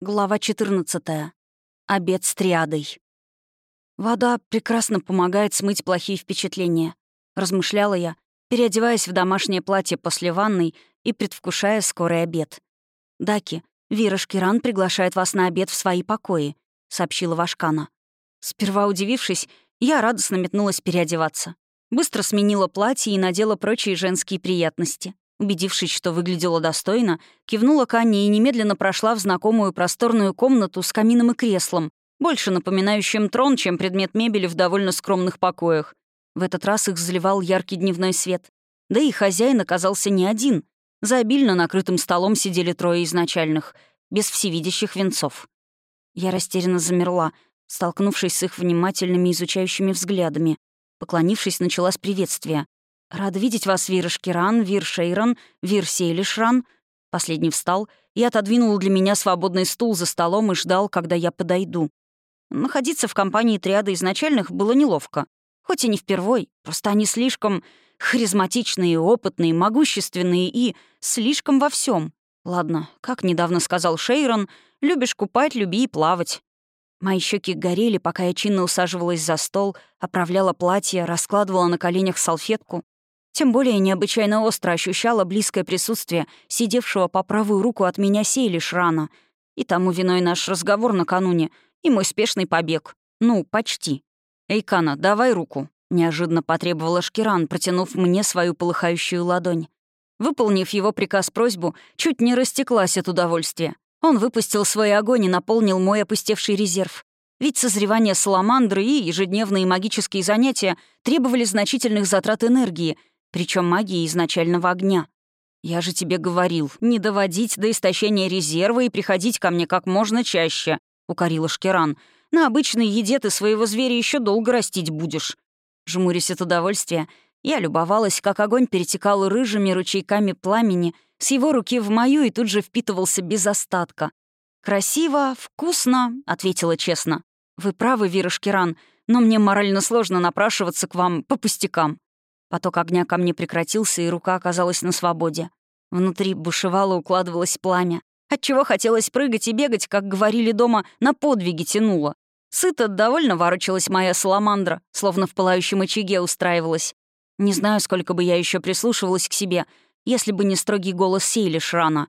Глава 14. Обед с триадой. «Вода прекрасно помогает смыть плохие впечатления», — размышляла я, переодеваясь в домашнее платье после ванной и предвкушая скорый обед. «Даки, Вира Шкиран приглашает вас на обед в свои покои», — сообщила Вашкана. Сперва удивившись, я радостно метнулась переодеваться. Быстро сменила платье и надела прочие женские приятности. Убедившись, что выглядела достойно, кивнула к Анне и немедленно прошла в знакомую просторную комнату с камином и креслом, больше напоминающим трон, чем предмет мебели в довольно скромных покоях. В этот раз их заливал яркий дневной свет. Да и хозяин оказался не один. За обильно накрытым столом сидели трое изначальных, без всевидящих венцов. Я растерянно замерла, столкнувшись с их внимательными изучающими взглядами. Поклонившись, начала с приветствия. «Рада видеть вас, Вир Шкиран, Вир Шейран, Вир Сейлишран». Последний встал и отодвинул для меня свободный стул за столом и ждал, когда я подойду. Находиться в компании триады изначальных было неловко. Хоть и не впервой, просто они слишком харизматичные, опытные, могущественные и слишком во всем. Ладно, как недавно сказал Шейрон, любишь купать, люби и плавать. Мои щеки горели, пока я чинно усаживалась за стол, оправляла платье, раскладывала на коленях салфетку. Тем более необычайно остро ощущала близкое присутствие сидевшего по правую руку от меня Сейли Шрана. И тому виной наш разговор накануне, и мой спешный побег. Ну, почти. «Эйкана, давай руку», — неожиданно потребовала Шкиран, протянув мне свою полыхающую ладонь. Выполнив его приказ-просьбу, чуть не растеклась от удовольствия. Он выпустил свой огонь и наполнил мой опустевший резерв. Ведь созревание саламандры и ежедневные магические занятия требовали значительных затрат энергии, причем магии изначального огня. «Я же тебе говорил, не доводить до истощения резерва и приходить ко мне как можно чаще», — укорила Шкеран. «На обычной еде ты своего зверя еще долго растить будешь». Жмурясь от удовольствия, я любовалась, как огонь перетекал рыжими ручейками пламени с его руки в мою и тут же впитывался без остатка. «Красиво, вкусно», — ответила честно. «Вы правы, Вира Шкеран, но мне морально сложно напрашиваться к вам по пустякам. Поток огня ко мне прекратился, и рука оказалась на свободе. Внутри бушевало, укладывалось пламя. Отчего хотелось прыгать и бегать, как говорили дома, на подвиги тянуло. Сыто довольно ворочалась моя саламандра, словно в пылающем очаге устраивалась. Не знаю, сколько бы я еще прислушивалась к себе, если бы не строгий голос Сейли Шрана.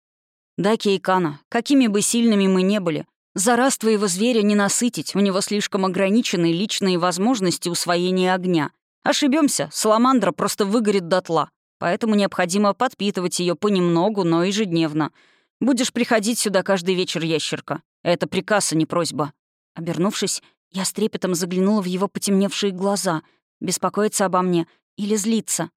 «Да, Кейкана, какими бы сильными мы не были, за раз твоего зверя не насытить, у него слишком ограниченные личные возможности усвоения огня. Ошибемся, саламандра просто выгорит дотла. Поэтому необходимо подпитывать ее понемногу, но ежедневно. Будешь приходить сюда каждый вечер, ящерка. Это приказ, а не просьба». Обернувшись, я с трепетом заглянула в его потемневшие глаза. Беспокоиться обо мне или злиться?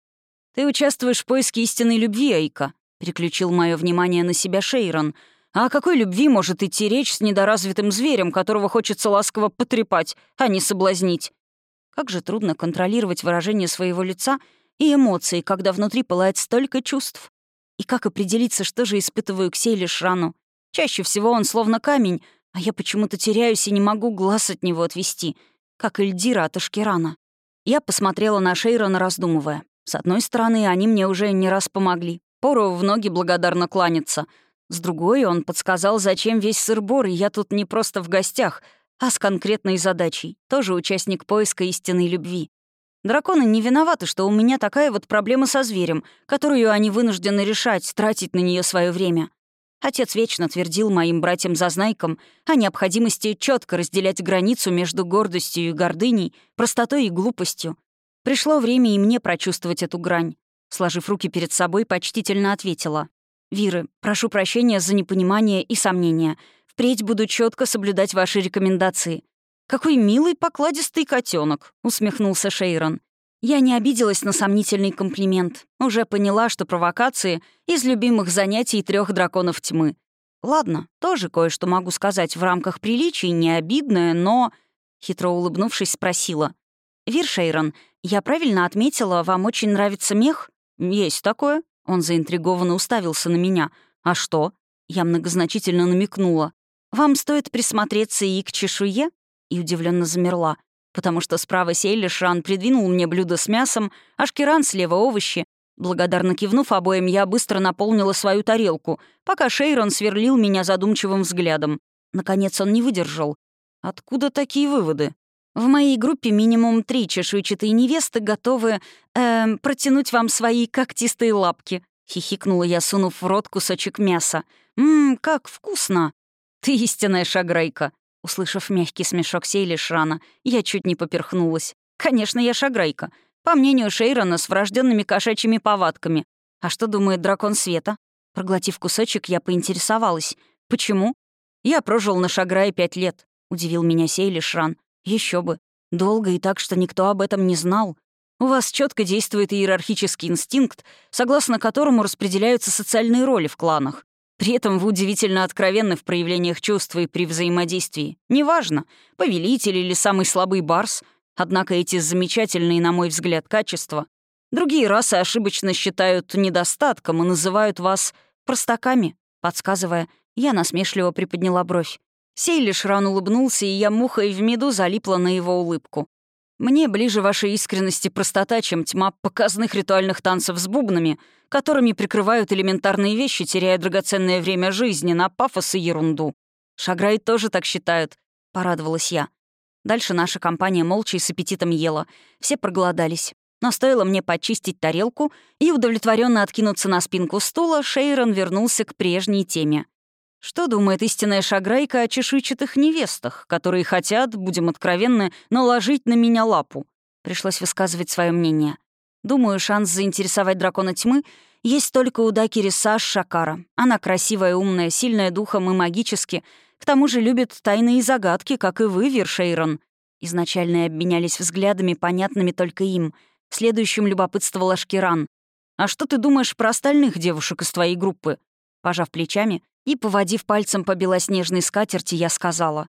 «Ты участвуешь в поиске истинной любви, Айка», — переключил мое внимание на себя Шейрон. «А о какой любви может идти речь с недоразвитым зверем, которого хочется ласково потрепать, а не соблазнить? Как же трудно контролировать выражение своего лица и эмоции, когда внутри пылает столько чувств. И как определиться, что же испытываю к Сейле Шрану? Чаще всего он словно камень, а я почему-то теряюсь и не могу глаз от него отвести, как Эльдира от Ашкерана. Я посмотрела на Шейрона, раздумывая. С одной стороны, они мне уже не раз помогли. Пору в ноги благодарно кланяться. С другой, он подсказал, зачем весь сыр-бор, и я тут не просто в гостях, а с конкретной задачей, тоже участник поиска истинной любви. Драконы не виноваты, что у меня такая вот проблема со зверем, которую они вынуждены решать, тратить на нее свое время. Отец вечно твердил моим братьям-зазнайкам о необходимости четко разделять границу между гордостью и гордыней, простотой и глупостью. Пришло время и мне прочувствовать эту грань. Сложив руки перед собой, почтительно ответила. «Виры, прошу прощения за непонимание и сомнения. Впредь буду четко соблюдать ваши рекомендации». «Какой милый покладистый котенок, усмехнулся Шейрон. Я не обиделась на сомнительный комплимент. Уже поняла, что провокации из любимых занятий трех драконов тьмы. Ладно, тоже кое-что могу сказать в рамках приличий, не обидное, но... Хитро улыбнувшись, спросила. «Вир Шейрон, я правильно отметила, вам очень нравится мех?» «Есть такое». Он заинтригованно уставился на меня. «А что?» Я многозначительно намекнула. «Вам стоит присмотреться и к чешуе?» И удивленно замерла, потому что справа Сейли Шран придвинул мне блюдо с мясом, а Шкиран слева овощи. Благодарно кивнув обоим, я быстро наполнила свою тарелку, пока Шейрон сверлил меня задумчивым взглядом. Наконец он не выдержал. «Откуда такие выводы?» «В моей группе минимум три чешуйчатые невесты готовы эм, протянуть вам свои когтистые лапки», — хихикнула я, сунув в рот кусочек мяса. «Ммм, как вкусно!» «Ты истинная шаграйка!» Услышав мягкий смешок Сейли Шрана, я чуть не поперхнулась. «Конечно, я шаграйка. По мнению Шейрона, с врожденными кошачьими повадками. А что думает дракон Света?» Проглотив кусочек, я поинтересовалась. «Почему?» «Я прожил на Шаграе пять лет», — удивил меня Сейли Шран. Еще бы. Долго и так, что никто об этом не знал. У вас четко действует иерархический инстинкт, согласно которому распределяются социальные роли в кланах. При этом вы удивительно откровенны в проявлениях чувств и при взаимодействии. Неважно, повелитель или самый слабый барс, однако эти замечательные, на мой взгляд, качества другие расы ошибочно считают недостатком и называют вас простаками, подсказывая, я насмешливо приподняла бровь. Сей лишь рано улыбнулся, и я мухой в меду залипла на его улыбку. Мне ближе ваша искренность и простота, чем тьма показных ритуальных танцев с бубнами, которыми прикрывают элементарные вещи, теряя драгоценное время жизни на пафос и ерунду. Шаграй тоже так считают, — порадовалась я. Дальше наша компания молча и с аппетитом ела. Все проголодались. Но стоило мне почистить тарелку и удовлетворенно откинуться на спинку стула, Шейрон вернулся к прежней теме. Что думает истинная шаграйка о чешуйчатых невестах, которые хотят, будем откровенны, наложить на меня лапу? Пришлось высказывать свое мнение. Думаю, шанс заинтересовать дракона тьмы есть только у Дакири Саш Шакара. Она красивая, умная, сильная духом и магически. К тому же любит тайные загадки, как и вы, Вершейрон. Изначально обменялись взглядами, понятными только им. Следующим любопытствовал Ашкиран. «А что ты думаешь про остальных девушек из твоей группы?» Пожав плечами, и, поводив пальцем по белоснежной скатерти, я сказала.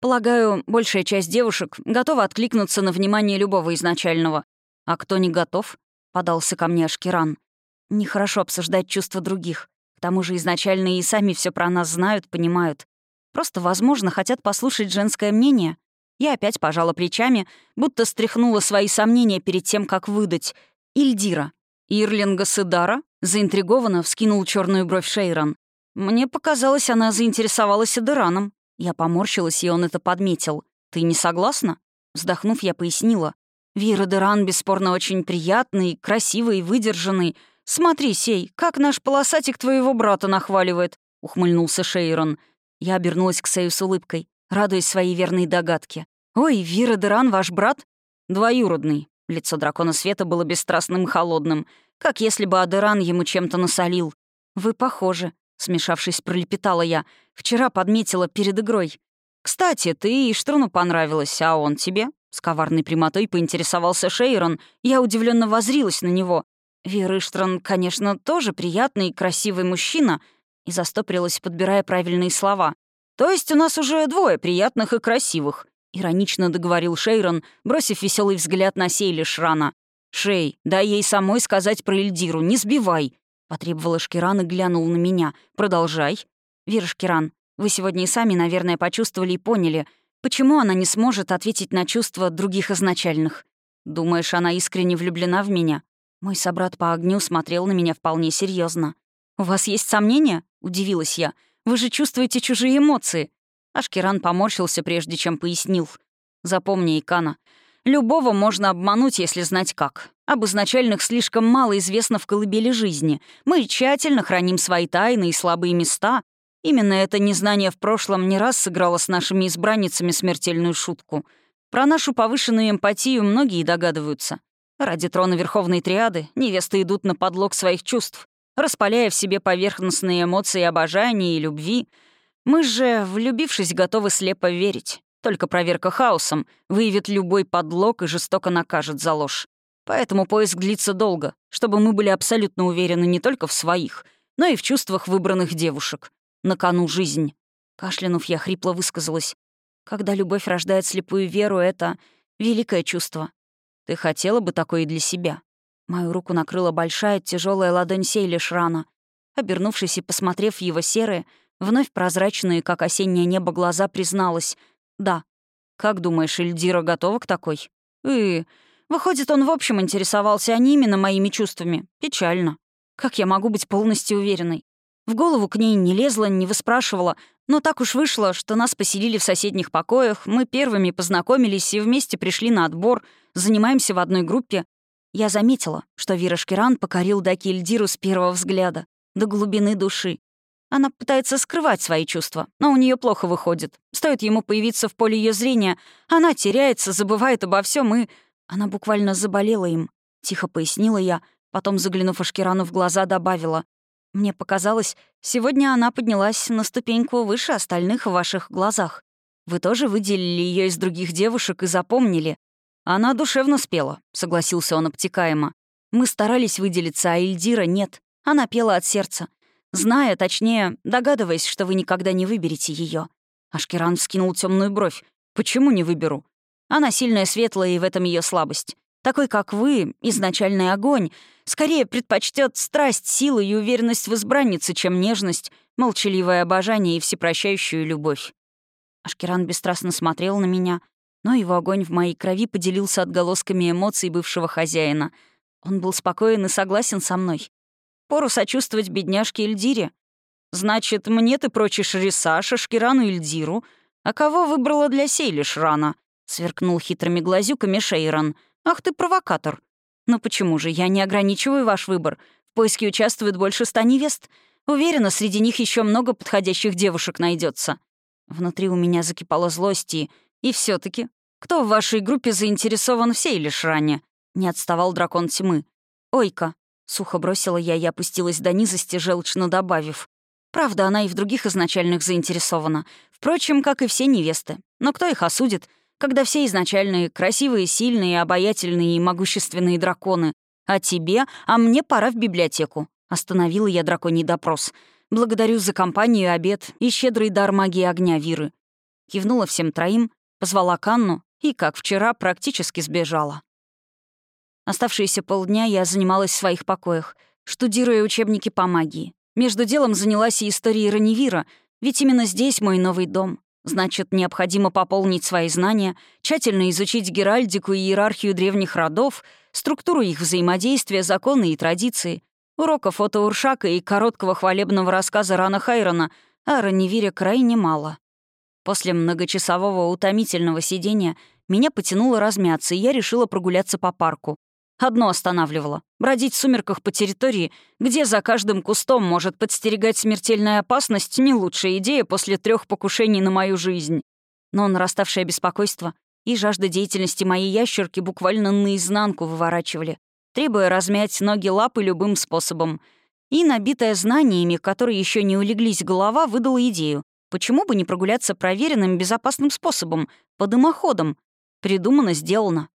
«Полагаю, большая часть девушек готова откликнуться на внимание любого изначального. А кто не готов?» — подался ко мне Ашкеран. «Нехорошо обсуждать чувства других. К тому же изначально и сами все про нас знают, понимают. Просто, возможно, хотят послушать женское мнение. Я опять пожала плечами, будто стряхнула свои сомнения перед тем, как выдать. Ильдира. Ирлинга Сидара заинтригованно вскинул черную бровь Шейрон. Мне показалось, она заинтересовалась Эдераном. Я поморщилась, и он это подметил. «Ты не согласна?» Вздохнув, я пояснила. «Вир Эдеран бесспорно очень приятный, красивый, выдержанный. Смотри, Сей, как наш полосатик твоего брата нахваливает», — ухмыльнулся Шейрон. Я обернулась к Сею с улыбкой, радуясь своей верной догадке. «Ой, Вир Эдеран ваш брат?» «Двоюродный». Лицо дракона света было бесстрастным и холодным, как если бы Адеран ему чем-то насолил. «Вы похожи», Смешавшись, пролепетала я. «Вчера подметила перед игрой. Кстати, ты Иштруну понравилась, а он тебе?» С коварной прямотой поинтересовался Шейрон. Я удивленно возрилась на него. Вер Иштран, конечно, тоже приятный и красивый мужчина, и застоприлась, подбирая правильные слова. «То есть у нас уже двое приятных и красивых», — иронично договорил Шейрон, бросив веселый взгляд на Сейли Шрана. «Шей, дай ей самой сказать про Эльдиру, не сбивай», Потребовала Шкиран и глянул на меня. «Продолжай». «Вера Шкиран, вы сегодня и сами, наверное, почувствовали и поняли, почему она не сможет ответить на чувства других изначальных. Думаешь, она искренне влюблена в меня?» Мой собрат по огню смотрел на меня вполне серьезно. «У вас есть сомнения?» — удивилась я. «Вы же чувствуете чужие эмоции». Ашкеран поморщился, прежде чем пояснил. «Запомни, Икана, любого можно обмануть, если знать как. Об изначальных слишком мало известно в колыбели жизни. Мы тщательно храним свои тайны и слабые места. Именно это незнание в прошлом не раз сыграло с нашими избранницами смертельную шутку. Про нашу повышенную эмпатию многие догадываются. Ради трона Верховной Триады невесты идут на подлог своих чувств, распаляя в себе поверхностные эмоции обожания и любви. Мы же, влюбившись, готовы слепо верить. Только проверка хаосом выявит любой подлог и жестоко накажет за ложь. Поэтому поиск длится долго, чтобы мы были абсолютно уверены не только в своих, но и в чувствах выбранных девушек. На кону жизнь. Кашлянув, я хрипло высказалась. Когда любовь рождает слепую веру, это великое чувство. Ты хотела бы такое и для себя. Мою руку накрыла большая тяжелая ладонь Сейли Шрана. Обернувшись и посмотрев в его серые, вновь прозрачные, как осеннее небо, глаза, призналась. «Да». «Как думаешь, Эльдира готова к такой?» «И... Выходит, он в общем интересовался, а не именно моими чувствами. Печально. Как я могу быть полностью уверенной? В голову к ней не лезла, не выспрашивала, Но так уж вышло, что нас поселили в соседних покоях, мы первыми познакомились и вместе пришли на отбор, занимаемся в одной группе. Я заметила, что Вира Шкиран покорил Даки Эльдиру с первого взгляда, до глубины души. Она пытается скрывать свои чувства, но у нее плохо выходит. Стоит ему появиться в поле ее зрения, она теряется, забывает обо всем и... Она буквально заболела им. Тихо пояснила я, потом, заглянув Ашкирану в глаза, добавила. Мне показалось, сегодня она поднялась на ступеньку выше остальных в ваших глазах. Вы тоже выделили ее из других девушек и запомнили. Она душевно спела, согласился он обтекаемо. Мы старались выделиться, а Эльдира нет. Она пела от сердца. Зная, точнее, догадываясь, что вы никогда не выберете ее. Ашкеран вскинул темную бровь. «Почему не выберу? Она сильная, светлая, и в этом ее слабость. Такой, как вы, изначальный огонь, скорее предпочтет страсть, силу и уверенность в избраннице, чем нежность, молчаливое обожание и всепрощающую любовь. Ашкеран бесстрастно смотрел на меня, но его огонь в моей крови поделился отголосками эмоций бывшего хозяина. Он был спокоен и согласен со мной. Пору сочувствовать бедняжке Эльдире. «Значит, мне ты прочишь Рисаша, Шкирану Эльдиру, а кого выбрала для сей лишь рана?» — сверкнул хитрыми глазюками Шейрон — «Ах ты провокатор!» «Но почему же? Я не ограничиваю ваш выбор. В поиске участвует больше ста невест. Уверена, среди них еще много подходящих девушек найдется. Внутри у меня закипала злость и... И все таки кто в вашей группе заинтересован в сей лишь ране?» Не отставал дракон тьмы. «Ойка!» — сухо бросила я и опустилась до низости, желчно добавив. Правда, она и в других изначальных заинтересована. Впрочем, как и все невесты. Но кто их осудит? Когда все изначальные красивые, сильные, обаятельные и могущественные драконы. А тебе, а мне пора в библиотеку. Остановила я драконий допрос. Благодарю за компанию, обед и щедрый дар магии огня Виры. Кивнула всем троим, позвала Канну и, как вчера, практически сбежала. Оставшиеся полдня я занималась в своих покоях, штудируя учебники по магии. Между делом занялась и историей Раневира, ведь именно здесь мой новый дом. Значит, необходимо пополнить свои знания, тщательно изучить геральдику и иерархию древних родов, структуру их взаимодействия, законы и традиции, уроков от Уршака и короткого хвалебного рассказа Рана Хайрона о Раневире крайне мало. После многочасового утомительного сидения меня потянуло размяться, и я решила прогуляться по парку. Одно останавливало — бродить в сумерках по территории, где за каждым кустом может подстерегать смертельная опасность, не лучшая идея после трех покушений на мою жизнь. Но нараставшее беспокойство и жажда деятельности моей ящерки буквально наизнанку выворачивали, требуя размять ноги лапы любым способом. И, набитая знаниями, которые еще не улеглись голова, выдала идею. Почему бы не прогуляться проверенным безопасным способом, по дымоходам? Придумано, сделано.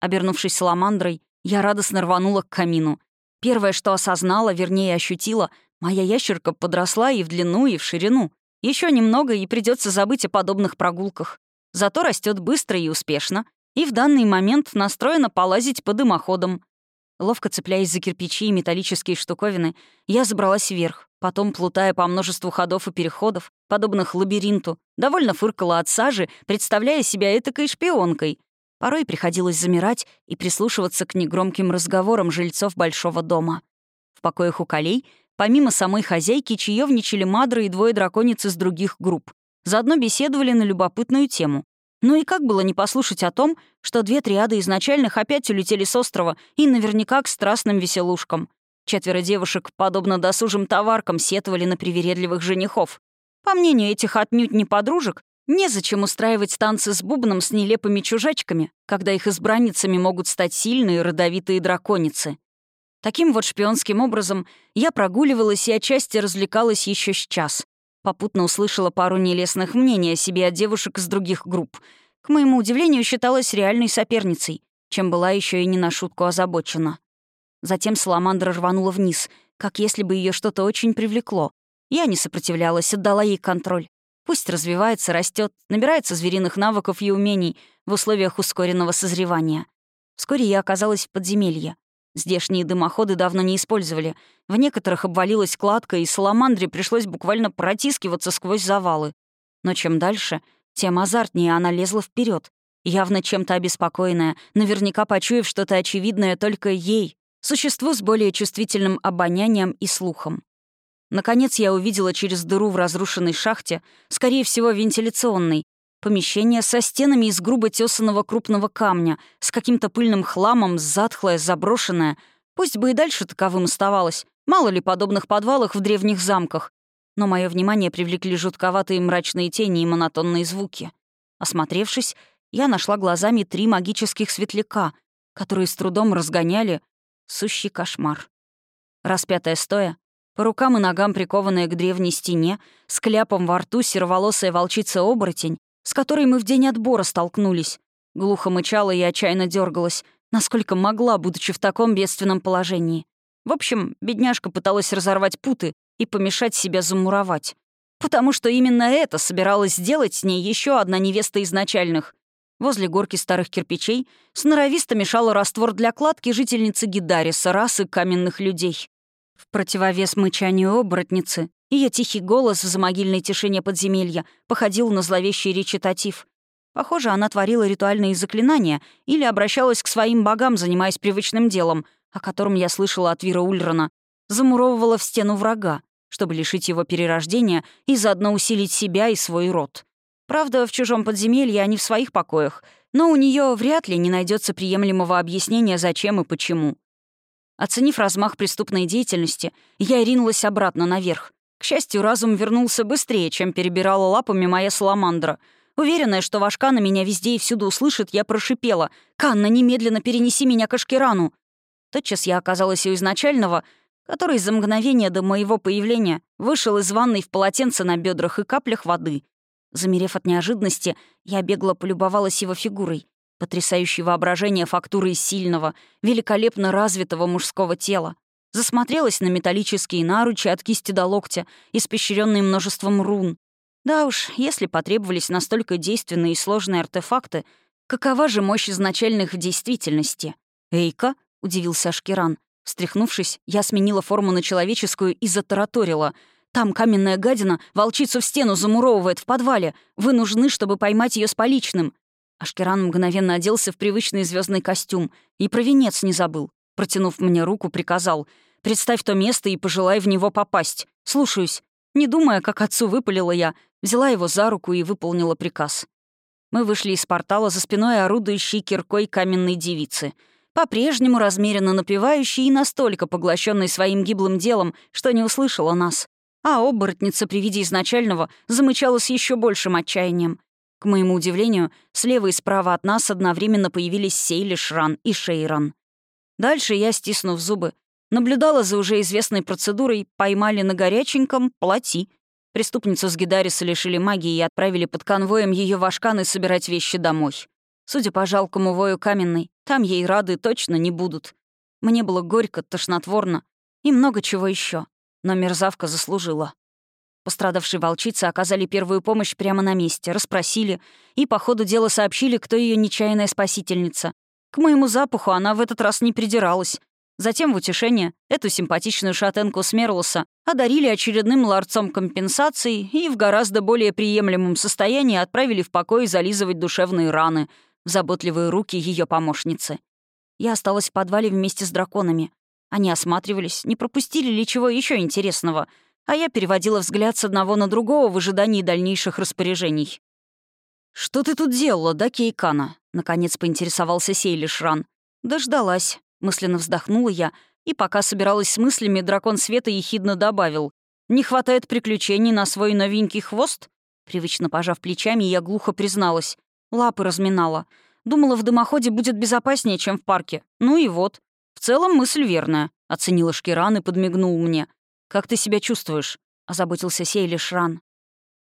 Обернувшись саламандрой, я радостно рванула к камину. Первое, что осознала, вернее ощутила, моя ящерка подросла и в длину, и в ширину. Еще немного, и придется забыть о подобных прогулках. Зато растет быстро и успешно, и в данный момент настроена полазить по дымоходам. Ловко цепляясь за кирпичи и металлические штуковины, я забралась вверх, потом, плутая по множеству ходов и переходов, подобных лабиринту, довольно фыркала от сажи, представляя себя этакой шпионкой, Порой приходилось замирать и прислушиваться к негромким разговорам жильцов большого дома. В покоях у колей, помимо самой хозяйки, чаевничали мадры и двое дракониц из других групп. Заодно беседовали на любопытную тему. Ну и как было не послушать о том, что две триады изначальных опять улетели с острова и наверняка к страстным веселушкам. Четверо девушек, подобно досужим товаркам, сетовали на привередливых женихов. По мнению этих отнюдь не подружек, Незачем устраивать танцы с бубном с нелепыми чужачками, когда их избранницами могут стать сильные родовитые драконицы. Таким вот шпионским образом я прогуливалась и отчасти развлекалась еще с час. Попутно услышала пару нелестных мнений о себе от девушек из других групп. К моему удивлению, считалась реальной соперницей, чем была еще и не на шутку озабочена. Затем Саламандра рванула вниз, как если бы ее что-то очень привлекло. Я не сопротивлялась, отдала ей контроль. Пусть развивается, растет, набирается звериных навыков и умений в условиях ускоренного созревания. Вскоре я оказалась в подземелье. Здешние дымоходы давно не использовали. В некоторых обвалилась кладка, и саламандре пришлось буквально протискиваться сквозь завалы. Но чем дальше, тем азартнее она лезла вперед, явно чем-то обеспокоенная, наверняка почуяв что-то очевидное только ей, существу с более чувствительным обонянием и слухом. Наконец я увидела через дыру в разрушенной шахте, скорее всего, вентиляционной, помещение со стенами из грубо тесанного крупного камня, с каким-то пыльным хламом, затхлое, заброшенное. Пусть бы и дальше таковым оставалось. Мало ли подобных подвалах в древних замках. Но мое внимание привлекли жутковатые мрачные тени и монотонные звуки. Осмотревшись, я нашла глазами три магических светляка, которые с трудом разгоняли сущий кошмар. Распятая стоя, по рукам и ногам прикованная к древней стене, с кляпом во рту сероволосая волчица-оборотень, с которой мы в день отбора столкнулись. Глухо мычала и отчаянно дергалась, насколько могла, будучи в таком бедственном положении. В общем, бедняжка пыталась разорвать путы и помешать себя замуровать. Потому что именно это собиралась сделать с ней еще одна невеста изначальных. Возле горки старых кирпичей сноровисто мешала раствор для кладки жительницы Гидариса, расы каменных людей. В противовес мычанию оборотницы, ее тихий голос в замогильной тишине подземелья походил на зловещий речитатив. Похоже, она творила ритуальные заклинания или обращалась к своим богам, занимаясь привычным делом, о котором я слышала от Вира Ульрана. Замуровывала в стену врага, чтобы лишить его перерождения и заодно усилить себя и свой род. Правда, в чужом подземелье, а не в своих покоях, но у нее вряд ли не найдется приемлемого объяснения, зачем и почему. Оценив размах преступной деятельности, я ринулась обратно наверх. К счастью, разум вернулся быстрее, чем перебирала лапами моя саламандра. Уверенная, что Вашка на меня везде и всюду услышит, я прошипела. «Канна, немедленно перенеси меня к Ашкерану!» Тотчас я оказалась у изначального, который за мгновение до моего появления вышел из ванной в полотенце на бедрах и каплях воды — Замерев от неожиданности, я бегло полюбовалась его фигурой, потрясающей воображение фактуры сильного, великолепно развитого мужского тела. Засмотрелась на металлические наручи от кисти до локтя, испещренные множеством рун. Да уж, если потребовались настолько действенные и сложные артефакты, какова же мощь изначальных в действительности? «Эйка?» — удивился Ашкеран. Встряхнувшись, я сменила форму на человеческую и затараторила — там каменная гадина волчицу в стену замуровывает в подвале. Вы нужны, чтобы поймать ее с поличным». Ашкеран мгновенно оделся в привычный звездный костюм и про венец не забыл. Протянув мне руку, приказал «Представь то место и пожелай в него попасть. Слушаюсь». Не думая, как отцу выпалила я, взяла его за руку и выполнила приказ. Мы вышли из портала за спиной орудующей киркой каменной девицы — по-прежнему размеренно напевающей и настолько поглощенной своим гиблым делом, что не услышала нас а оборотница при виде изначального замычала с еще большим отчаянием. К моему удивлению, слева и справа от нас одновременно появились Сейли, Шран и Шейран. Дальше я, стиснув зубы, наблюдала за уже известной процедурой «поймали на горяченьком, плати». Преступницу с Гидариса лишили магии и отправили под конвоем ее в Ашканы собирать вещи домой. Судя по жалкому вою каменной, там ей рады точно не будут. Мне было горько, тошнотворно и много чего еще но мерзавка заслужила. Пострадавшие волчицы оказали первую помощь прямо на месте, расспросили и по ходу дела сообщили, кто ее нечаянная спасительница. К моему запаху она в этот раз не придиралась. Затем в утешение эту симпатичную шатенку Смерлоса одарили очередным ларцом компенсации и в гораздо более приемлемом состоянии отправили в покой зализывать душевные раны в заботливые руки ее помощницы. Я осталась в подвале вместе с драконами. Они осматривались, не пропустили ли чего еще интересного, а я переводила взгляд с одного на другого в ожидании дальнейших распоряжений. «Что ты тут делала, да, Кейкана?» — наконец поинтересовался Сейли Шран. «Дождалась», — мысленно вздохнула я, и пока собиралась с мыслями, дракон света ехидно добавил. «Не хватает приключений на свой новенький хвост?» Привычно пожав плечами, я глухо призналась. Лапы разминала. Думала, в дымоходе будет безопаснее, чем в парке. Ну и вот. «В целом мысль верная», — оценила Шкиран и подмигнул мне. «Как ты себя чувствуешь?» — озаботился Сейли Шран.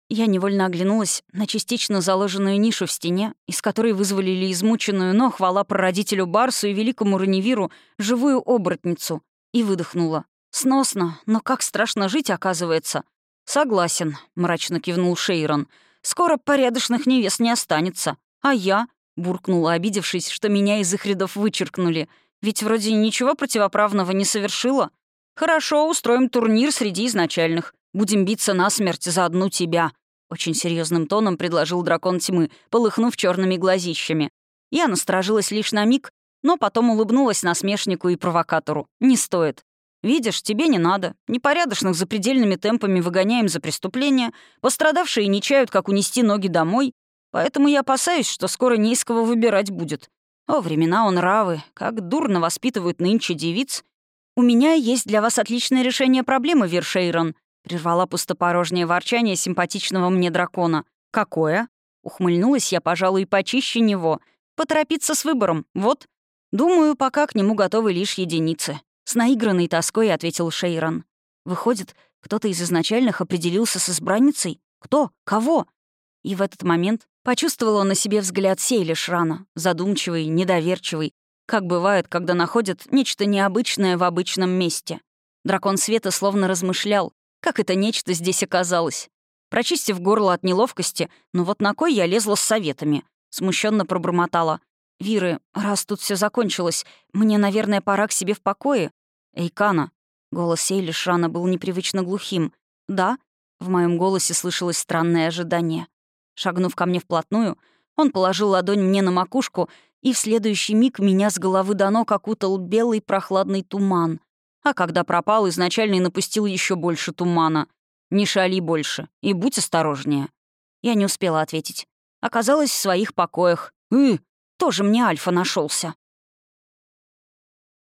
Я невольно оглянулась на частично заложенную нишу в стене, из которой вызволили измученную, но хвала прародителю Барсу и великому Раневиру живую оборотницу, и выдохнула. «Сносно, но как страшно жить, оказывается». «Согласен», — мрачно кивнул Шейрон. «Скоро порядочных невест не останется. А я?» — буркнула, обидевшись, что меня из их рядов вычеркнули — ведь вроде ничего противоправного не совершила. Хорошо, устроим турнир среди изначальных. Будем биться насмерть за одну тебя», — очень серьезным тоном предложил дракон тьмы, полыхнув черными глазищами. Я насторожилась лишь на миг, но потом улыбнулась насмешнику и провокатору. «Не стоит. Видишь, тебе не надо. Непорядочных запредельными темпами выгоняем за преступление, пострадавшие не чают, как унести ноги домой, поэтому я опасаюсь, что скоро не из кого выбирать будет. О, времена он равы, как дурно воспитывают нынче девиц. У меня есть для вас отличное решение проблемы, Вершейрон», — прервала пустопорожнее ворчание симпатичного мне дракона. «Какое?» — ухмыльнулась я, пожалуй, почище него. «Поторопиться с выбором, вот. Думаю, пока к нему готовы лишь единицы». С наигранной тоской ответил Шейрон. «Выходит, кто-то из изначальных определился с избранницей? Кто? Кого?» И в этот момент почувствовала на себе взгляд Сейли Шрана, задумчивый, недоверчивый, как бывает, когда находят нечто необычное в обычном месте. Дракон Света словно размышлял, как это нечто здесь оказалось. Прочистив горло от неловкости, ну вот на кой я лезла с советами? Смущенно пробормотала. «Виры, раз тут все закончилось, мне, наверное, пора к себе в покое». «Эйкана». Голос Сейли Шрана был непривычно глухим. «Да?» В моем голосе слышалось странное ожидание. Шагнув ко мне вплотную, он положил ладонь мне на макушку, и в следующий миг меня с головы до ног окутал белый прохладный туман. А когда пропал, изначально напустил еще больше тумана. «Не шали больше и будь осторожнее». Я не успела ответить. Оказалось в своих покоях. «Э, тоже мне Альфа нашелся.